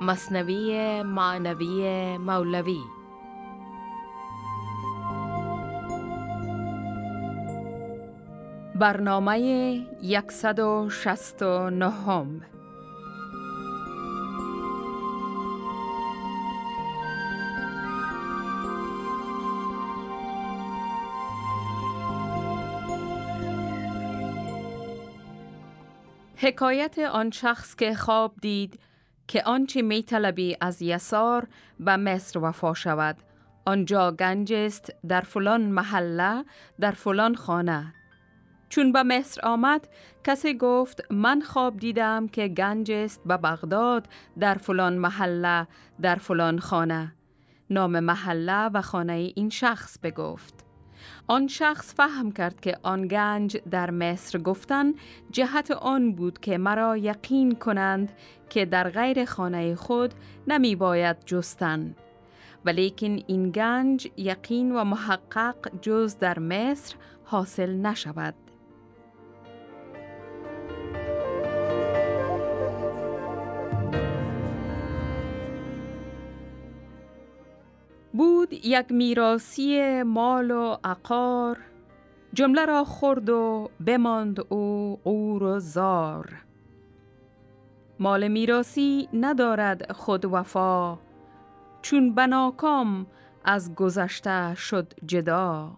مصنوی معنوی مولوی. برنامه 169 حکایت آن شخص که خواب دید که آنچه می طلبی از یسار به مصر وفا شود. آنجا گنج است در فلان محله در فلان خانه. چون به مصر آمد کسی گفت من خواب دیدم که گنج است به بغداد در فلان محله در فلان خانه. نام محله و خانه این شخص بگفت. آن شخص فهم کرد که آن گنج در مصر گفتن جهت آن بود که مرا یقین کنند که در غیر خانه خود نمی باید جستن. ولیکن این گنج یقین و محقق جز در مصر حاصل نشود. بود یک میراسی مال و عقار. جمله را خورد و بماند او قور و زار. مال میراسی ندارد خود وفا چون بناکام از گذشته شد جدا.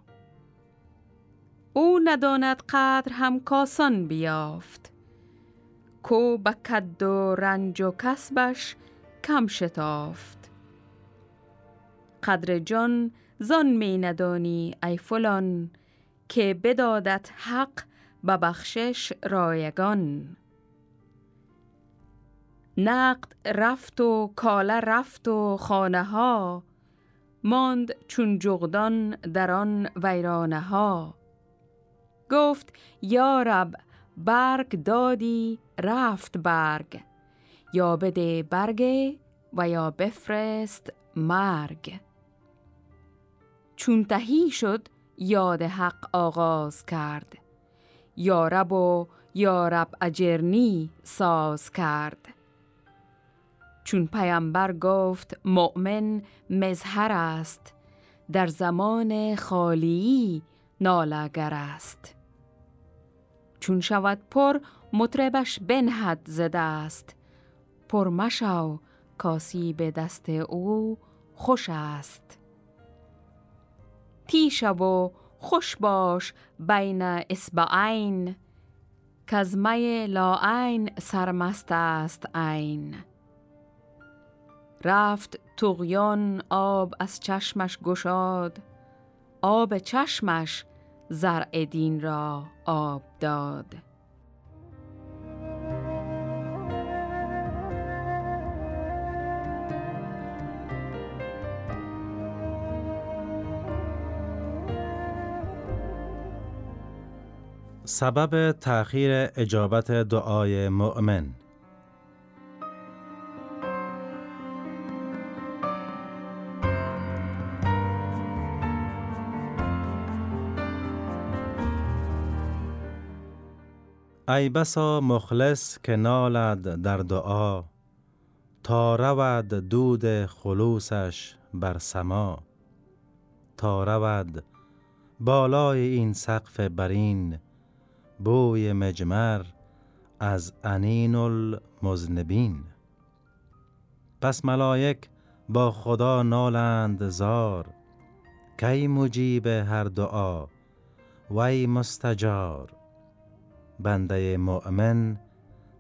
او نداند قدر هم کاسان بیافت. کو به کد و رنج و کسبش کم شتافت. قدر جان زان می ندانی ای فلان که بدادت حق به بخشش رایگان. نقد رفت و کاله رفت و خانه ها ماند چون جغدان در آن ویرانه ها. گفت یا رب برگ دادی رفت برگ. یا بده برگ و یا بفرست مرگ. چون تهی شد یاد حق آغاز کرد. یارب و یارب اجرنی ساز کرد. چون پیامبر گفت مؤمن مظهر است در زمان خالی نالگر است. چون شود پر مطربش بنهد زده است پر مشو کاسی به دست او خوش است. تیشه و خوش باش بین اسبعین که از لاعین سرمست است عین. رفت تغیان آب از چشمش گشاد آب چشمش زرع دین را آب داد. سبب تأخیر اجابت دعای مؤمن. ای بسا مخلص که نالد در دعا تا رود دود خلوصش بر سما. تا رود بالای این سقف برین بوی مجمر از انین المزنبین پس ملائک با خدا نالند زار کی مجیب هر دعا وی مستجار. بنده مؤمن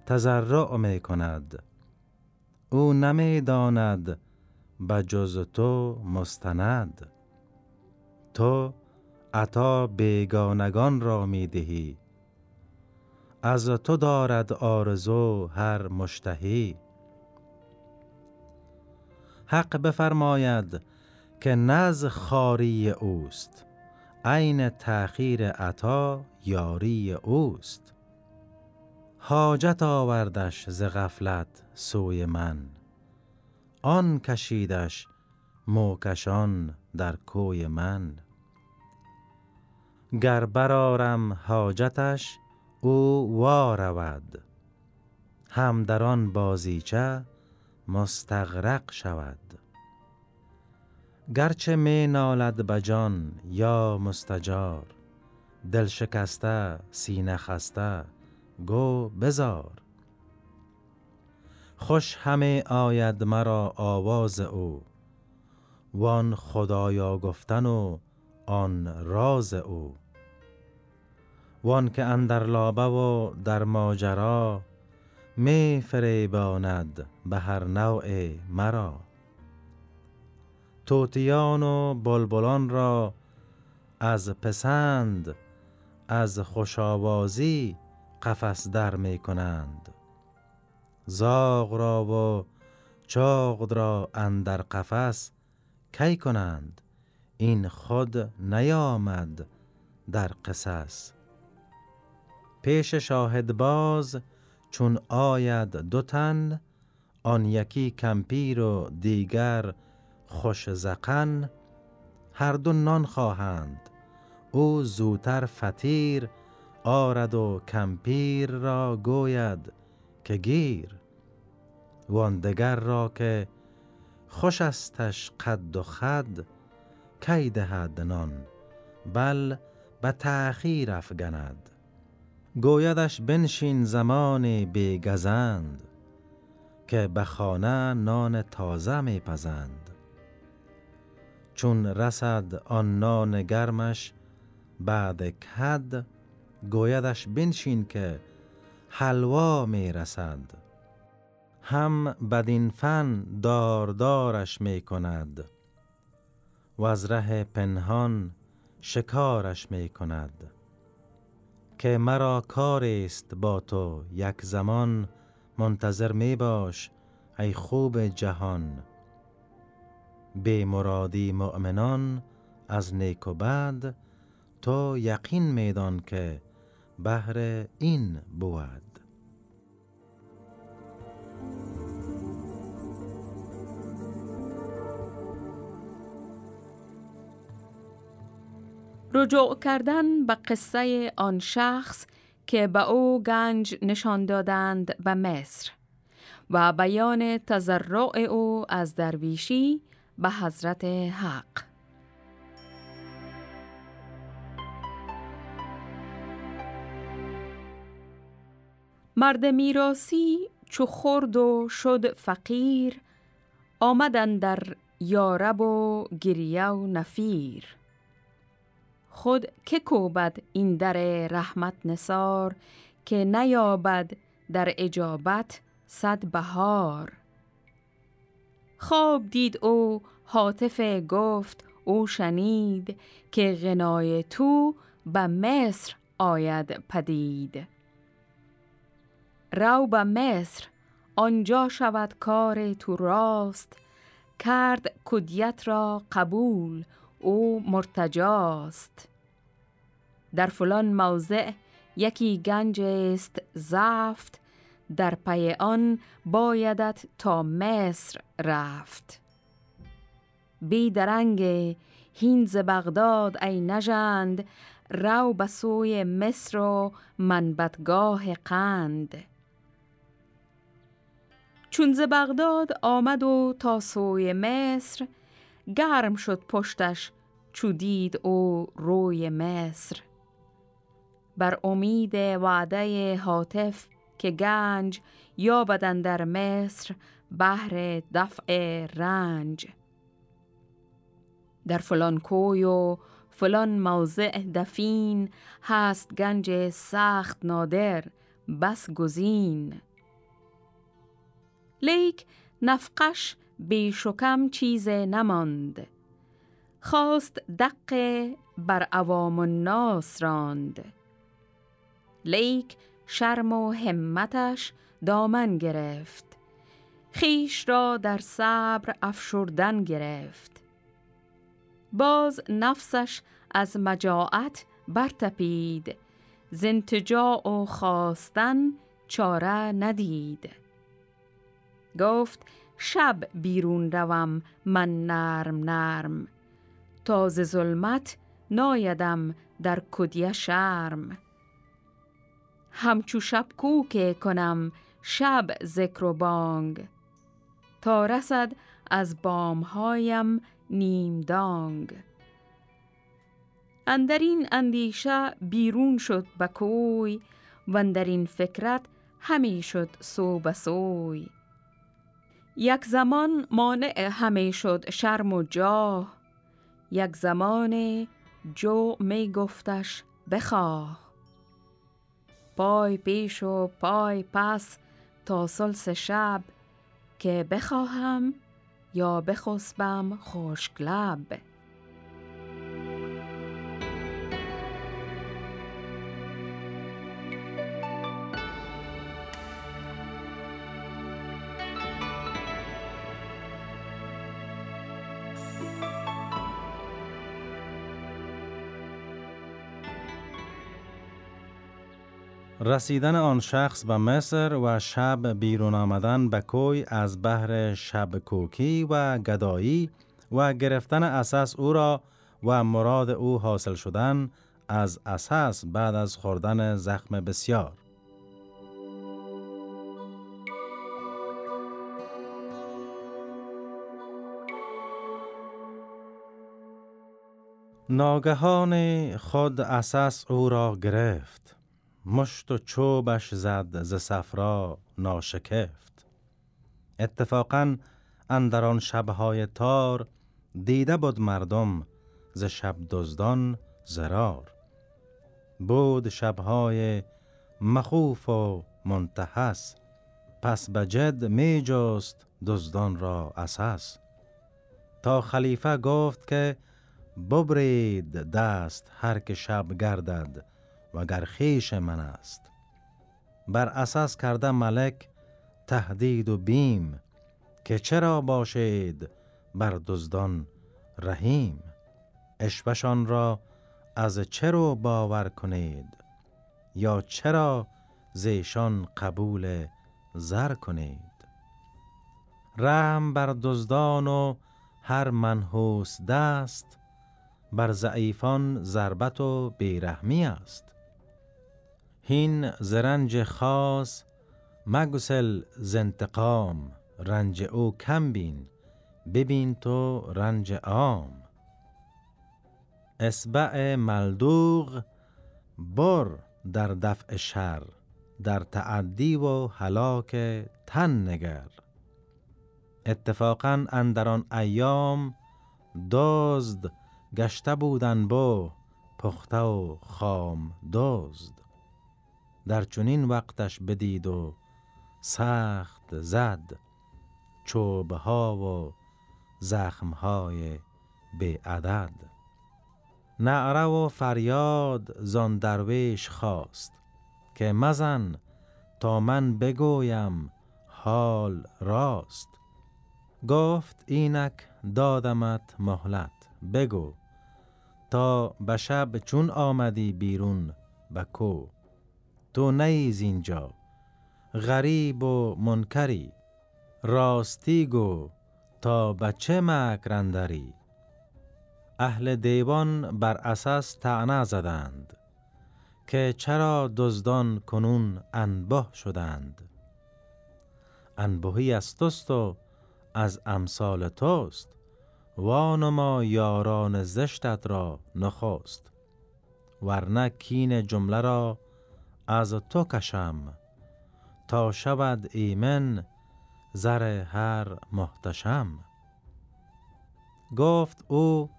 تزرع می کند او نمی داند به جز تو مستند. تو عطا بیگانگان را می دهی از تو دارد آرزو هر مشتهی. حق بفرماید که نز خاری اوست عین تأخیر عطا یاری اوست. حاجت آوردش ز غفلت سوی من آن کشیدش موکشان در کوی من. گر برارم حاجتش او وارود. هم در آن بازیچه مستغرق شود. گرچه می نالد بجان یا مستجار دل شکسته سینه خسته گو بزار. خوش همه آید مرا آواز او وان خدایا گفتن و آن راز او. وان که اندر لابه و در ماجرا می فریباند به هر نوع مرا. توتیان و بلبلان را از پسند از خوشاوازی قفس در می کنند. زاغ را و چاغ را اندر قفس کی کنند؟ این خود نیامد در قصص. پیش شاهد باز چون آید دو تن آن یکی کمپیر و دیگر خوش زقن هر دو نان خواهند او زوتر فتیر آرد و کمپیر را گوید که گیر. واندگر را که خوش استش قد و خد کی دهد نان؟ بل به تأخیر افگند. گویدش بنشین زمان بیگزند که به خانه نان تازه میپزند چون رسد آن نان گرمش بعد کد گویدش بنشین که حلوا می رسد. هم بدین فن داردارش می کند و از ره پنهان شکارش می کند. که مرا کار است با تو یک زمان منتظر می باش ای خوب جهان. به مرادی مؤمنان از نیک و بد تو یقین میدان که بهر این بود. رجوع کردن به قصه آن شخص که به او گنج نشان دادند به مصر و بیان تزرع او از درویشی به حضرت حق. مرد میراسی چو خورد و شد فقیر آمدن در یارب و گریه و نفیر. خود که کوبد این در رحمت نصار که نیابد در اجابت صد بهار. خواب دید او حاطف گفت او شنید که غنای تو به مصر آید پدید. رو به مصر آنجا شود کار تو راست کرد کدیت را قبول او مرتجاست. در فلان موضع یکی گنج است زفت در پی آن بایدت تا مصر رفت. بی درنگی هین ز بغداد ای نژند رو به سوی مصر و منبتگاه قند. چون ز بغداد آمد و تا سوی مصر گرم شد پشتش چو دید او روی مصر. بر امید وعده حاطف که گنج یا بدن در مصر بهر دفع رنج. در فلان کوی و فلان موضع دفین هست گنجی سخت نادر بس گزین. لیک نفقه‌ش بیش و کم چیزی نماند خواست دقی بر عوام الناس راند. لیک شرم و همتش دامن گرفت. خویش را در صبر افشردن گرفت. باز نفسش از مجاعت برتپید. زنتجا و خواستن چاره ندید. گفت شب بیرون روم من نرم نرم. تاز ظلمت نایدم در کدیه شرم. همچو شب کوکه کنم شب ذکر و بانگ. تا رسد از بامهایم نیم دانگ. اندرین اندیشه بیرون شد به کوی و اندرین فکرت همی شد سو سوی. یک زمان مانع همی شد شرم و جاه یک زمان جو می گفتش بخواه. پای پیش و پای پس تا سلس شب که بخواهم یا بخسبم خشک لب. رسیدن آن شخص به مصر و شب بیرون آمدن به کوی از بحر شب کوکی و گدایی و گرفتن اساس او را و مراد او حاصل شدن از اساس بعد از خوردن زخم بسیار. ناگهان خود اساس او را گرفت. مشت و چوبش زد ز صفرا ناشکفت. اتفاقا اندران شبهای تار دیده بود مردم ز شب دزدان زرار. بود شبهای مخوف و منتحس پس به جد می جست دزدان را اساس تا خلیفه گفت که ببرید دست هر که شب گردد و گر خیش من است. بر اساس کرده ملک تهدید و بیم که چرا باشید بر دزدان رحیم؟ اشوشان را از چرا باور کنید؟ یا چرا زیشان قبول زر کنید؟ رحم بر دزدان و هر منحوس دست بر ضعیفان ضربت و بیرحمی است. هین زرنج خاص مگسل زنتقام رنج او کم بین ببین تو رنج عام. اسبع ملدوغ بر در دفع شر در تعدی و هلاک تن نگر. اتفاقا اندران ایام دزد گشته بودن با پخته و خام دزد. در چنین وقتش بدید و سخت زد چوبها و زخمهای به عدد نعره و فریاد زان درویش خواست که مزن تا من بگویم حال راست. گفت اینک دادمت مهلت بگو تا به شب چون آمدی بیرون به کو تو نیز اینجا غریب و منکری راستی گو تا بچه مکرندری اهل دیوان بر اساس تعنه زدند که چرا دزدان کنون انبه شدند. انبهی از توست و از امثال توست وانما یاران زشتت را نخست ورنه کین جمله را از تو کشم تا شود ایمن زر هر محتشم. گفت او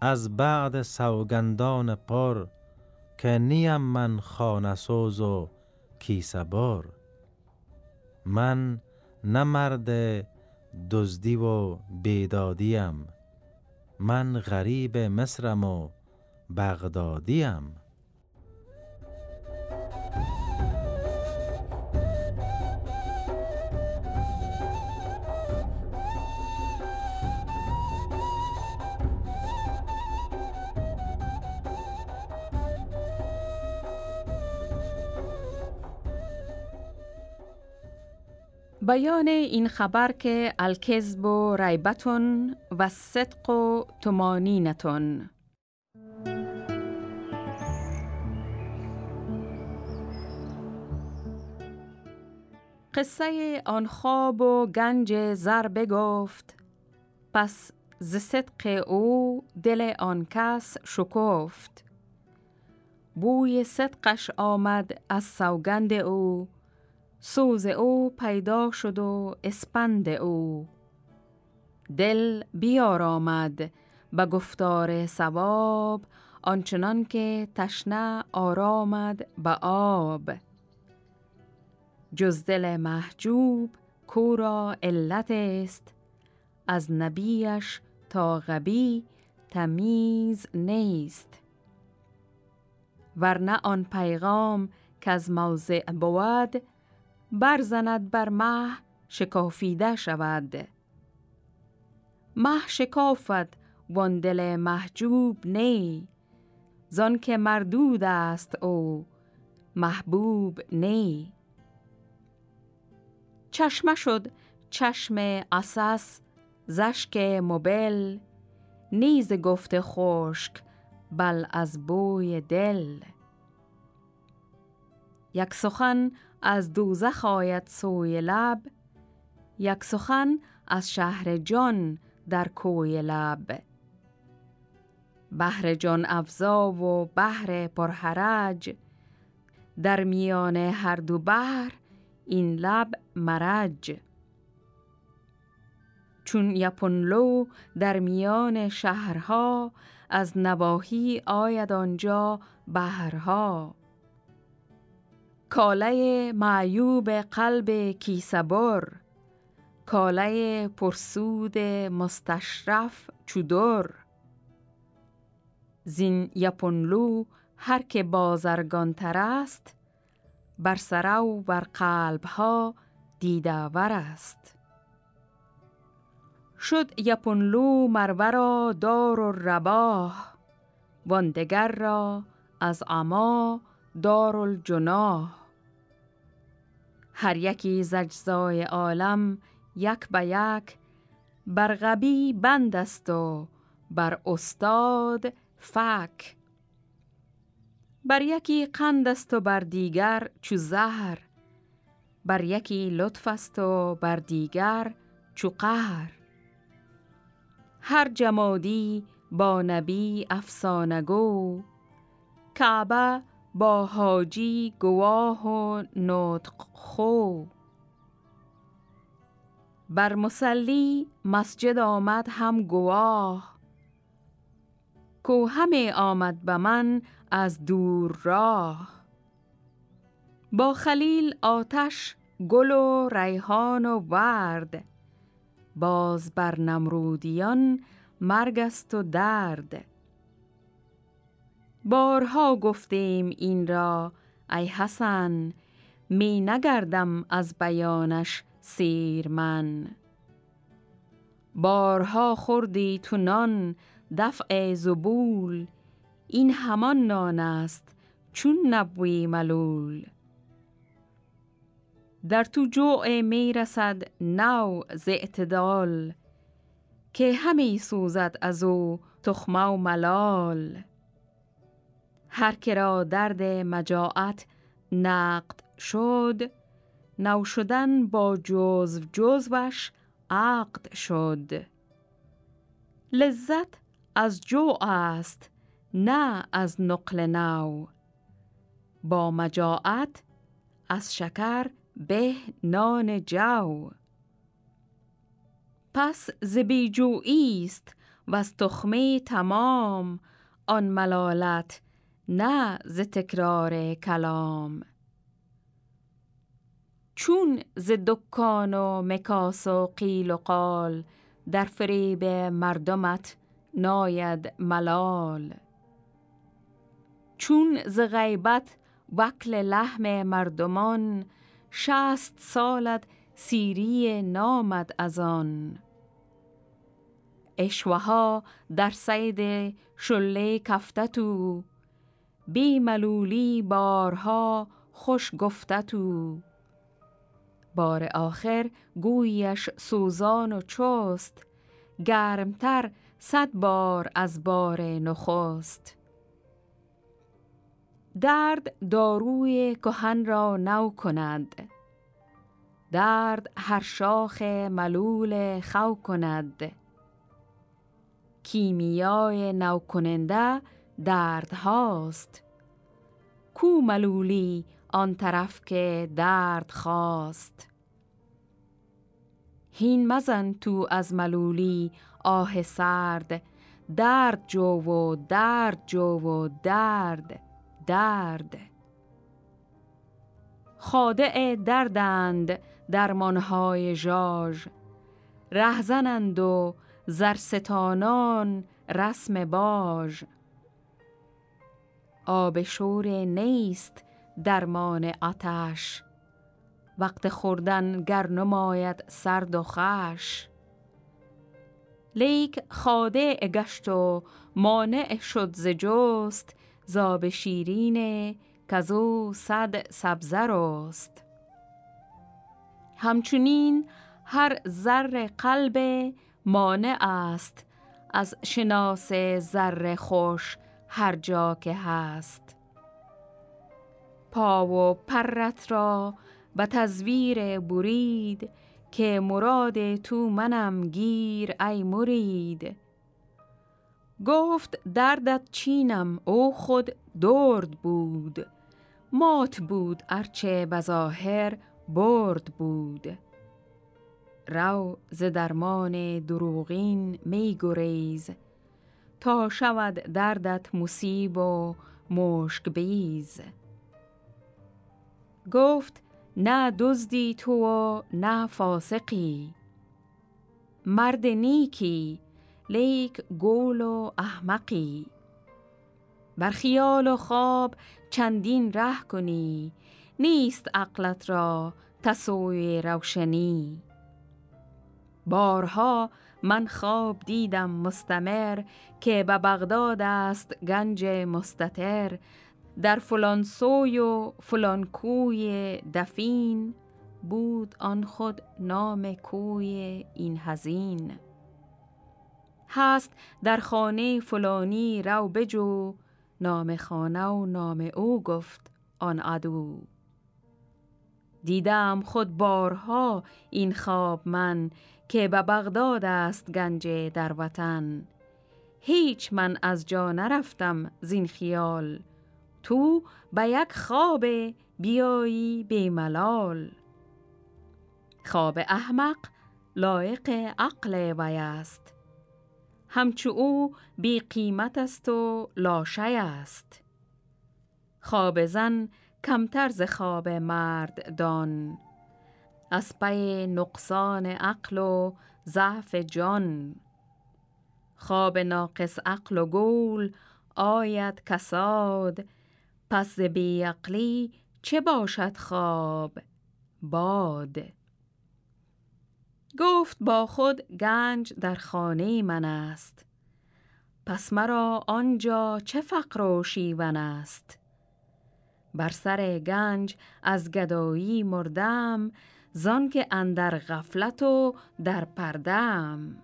از بعد سوگندان پر که نیم من خانه سوز و کیسه بر. من نه مرد دزدی و بیدادیم من غریب مصرم و بغدادیم. بیان این خبر که الکذب و ریبتون و صدق و تمانینتون قصه آن خواب و گنج زر بگفت پس ز صدق او دل آن کس شکفت. بوی صدقش آمد از سوگند او سوز او پیدا شد و اسپند او. دل بیارامد به گفتار سواب آنچنان که تشنه آرامد به آب. جز دل محجوب کورا علت است از نبیش تا غبی تمیز نیست. ورنه آن پیغام که از موضع بود برزند بر مه شکافیده شود. مه شکافت وان دل محجوب نی زان که مردود است او محبوب نی. چشمه شد چشم اساس زشک مبل نیز گفت خشک بل از بوی دل. یک سخن از دوزخ آید سوی لب. یک سخن از شهر جان در کوی لب. بحر جان افزا و بحر پرحرج. در میان هر دو بحر این لب مرج. چون یپنلو در میان شهرها از نواحی آید آنجا بحرها. کاله معیوب قلب کیسبر کاله پرسود مستشرف چودر. زین یپنلو هر که بازرگان تر است بر سره و بر قلب ها دیداور است. شد یپنلو مرورا دار و رباه واندگر را از اما دار الجناه هر یکی زجزای عالم یک به یک بر غبی بند است و بر استاد فک. بر یکی قند است و بر دیگر چو زهر. بر یکی لطف است و بر دیگر چو قهر. هر جمادی با نبی افسانگو کعبه با حاجی گواه و نطق خو بر مسلی مسجد آمد هم گواه. کو همه آمد به من از دور راه. با خلیل آتش گل و ریحان و ورد. باز بر نمرودیان مرگ است و درد. بارها گفتیم این را ای حسن می نگردم از بیانش سیر من. بارها خوردی تو نان دفع زبول این همان نان است چون نبوی ملول. در تو جوع می رسد نو ز اعتدال که همی سوزد از او تخمه و ملال. هر که را درد مجاعت نقد شد نو شدن با جزو جزوش عقد شد. لذت از جو است نه از نقل نو. با مجاعت از شکر به نان جو. پس زبیجویی است و از تخمه تمام آن ملالت نه ز تکرار کلام. چون ز دکان و مکاس و قیل و قال در فریب مردمت ناید ملال. چون ز غیبت وکل لحم مردمان شست سالت سیری نامد از آن. اشوها در سید شله کفتتو بی ملولی بارها خوش گفتتو بار آخر گویش سوزان و چست گرمتر صد بار از بار نخست. درد داروی کهن را نو کند درد هر شاخ ملول خو کند. کیمیای نو کننده درد هاست کو ملولی آن طرف که درد خواست. هین مزن تو از ملولی آه سرد. درد جو و درد جو و درد درد. خادع دردند درمانهای ژاژ. رهزنند و زرستانان رسم باژ. آب شور نیست درمان آتش. وقت خوردن گر نماید سرد و خش. لیک خاده گشت و مانع شد ز جست زاب شیرین کزو صد سبزه رست. همچنین هر زر قلب مانع است از شناس زر خوش هر جا که هست. پا و پرت را به تزویر برید که مراد تو منم گیر ای مرید. گفت دردت چینم او خود درد بود. مات بود ارچه بظاهر برد بود. رو ز درمان دروغین می گریز. تا شود دردت مصیب و مشک بیز. گفت نه دزدی تو و نه فاسقی. مرد نیکی لیک گول و احمقی. بر خیال و خواب چندین ره کنی نیست عقلت را تسوی روشنی. بارها من خواب دیدم مستمر که به بغداد است گنج مستتر در فلان سوی و فلان کوی دفین بود آن خود نام کوی این هزین هست در خانه فلانی رو بجو نام خانه و نام او گفت آن عدو. دیدم خود بارها این خواب من که به بغداد است گنج در وطن. هیچ من از جا نرفتم زین خیال. تو به یک خواب بیایی به ملال. خواب احمق لایق عقل وی است. همچو او بی قیمت است و لاشه است. خواب زن کمتر ز خواب مرد دان. از پی نقصان عقل و ضعف جان. خواب ناقص عقل و گول آید کساد. پس بی عقلی چه باشد خواب؟ باد. گفت با خود گنج در خانه من است. پس مرا آنجا چه فقر و شیون است؟ بر سر گنج از گدایی مردم زان که اندر غفلت و در پردم.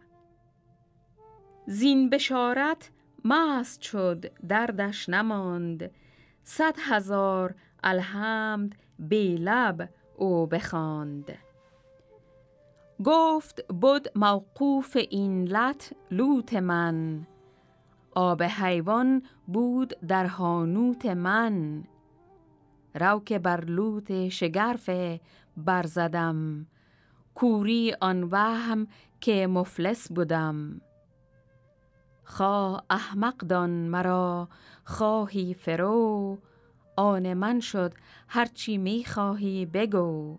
زین بشارت مست شد دردش نماند. صد هزار الحمد بی لب او بخواند. گفت بود موقوف این لط لوت من. آب حیوان بود در هانوت من. رو که بر لوت شگرف برزدم. کوری آن وهم که مفلس بودم. خواه احمق دان مرا خواهی فرو. آن من شد هرچی می خواهی بگو.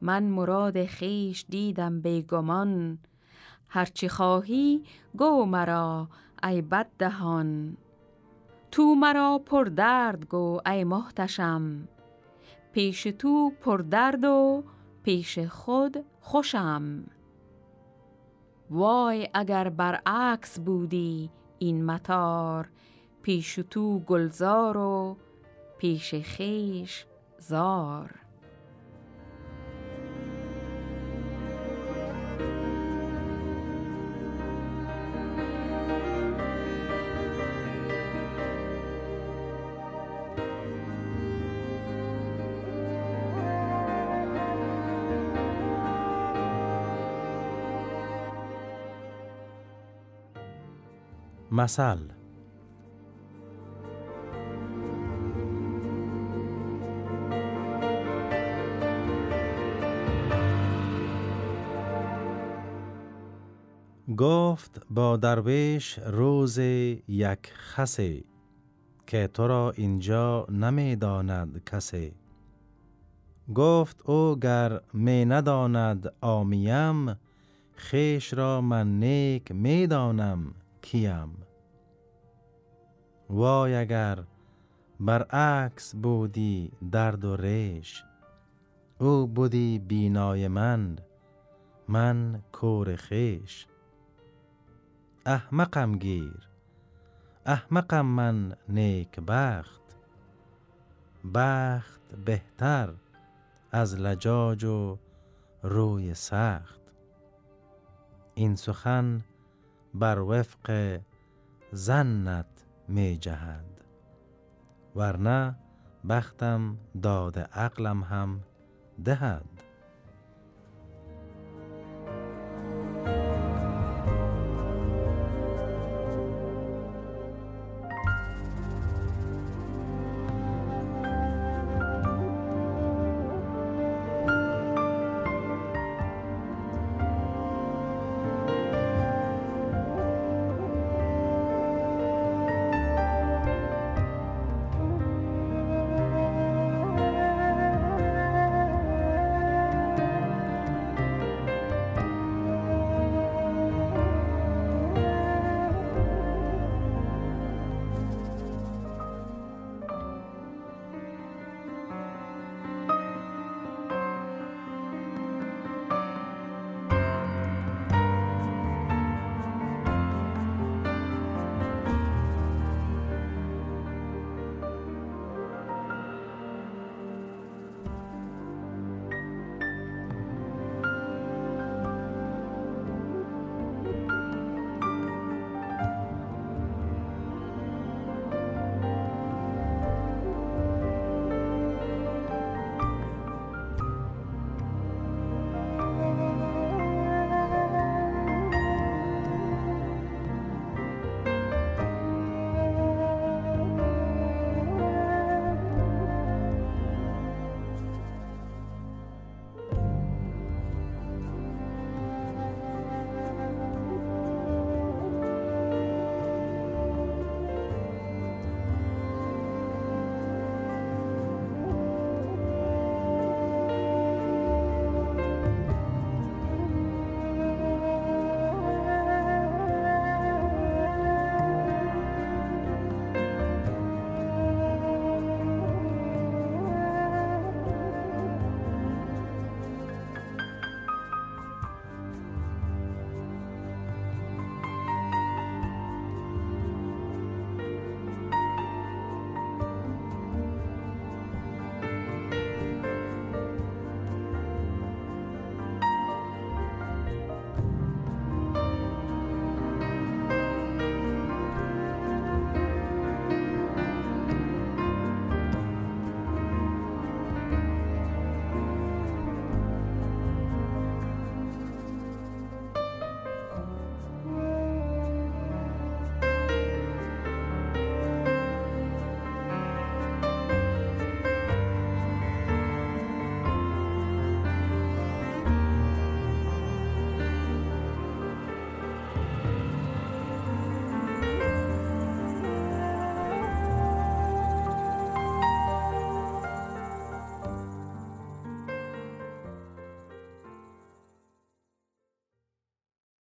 من مراد خیش دیدم بیگمان هرچی خواهی گو مرا ای بد دهان تو مرا پر درد گو ای محتشم. پیش تو پر درد و پیش خود خوشم. وای اگر برعکس بودی این متار پیش تو گلزار و پیش خیش زار. مثل. گفت با درویش روز یک خسی که تو را اینجا نمی‌داند کسی گفت او گر می نداند آمیم خیش را من نیک می دانم کیم. وای اگر برعکس بودی درد و ریش او بودی بینای من من کور خیش. احمقم گیر احمقم من نیک بخت. بخت بهتر از لجاج و روی سخت. این سخن بر وفق زنت می جهد. ورنه بختم داد عقلم هم دهد.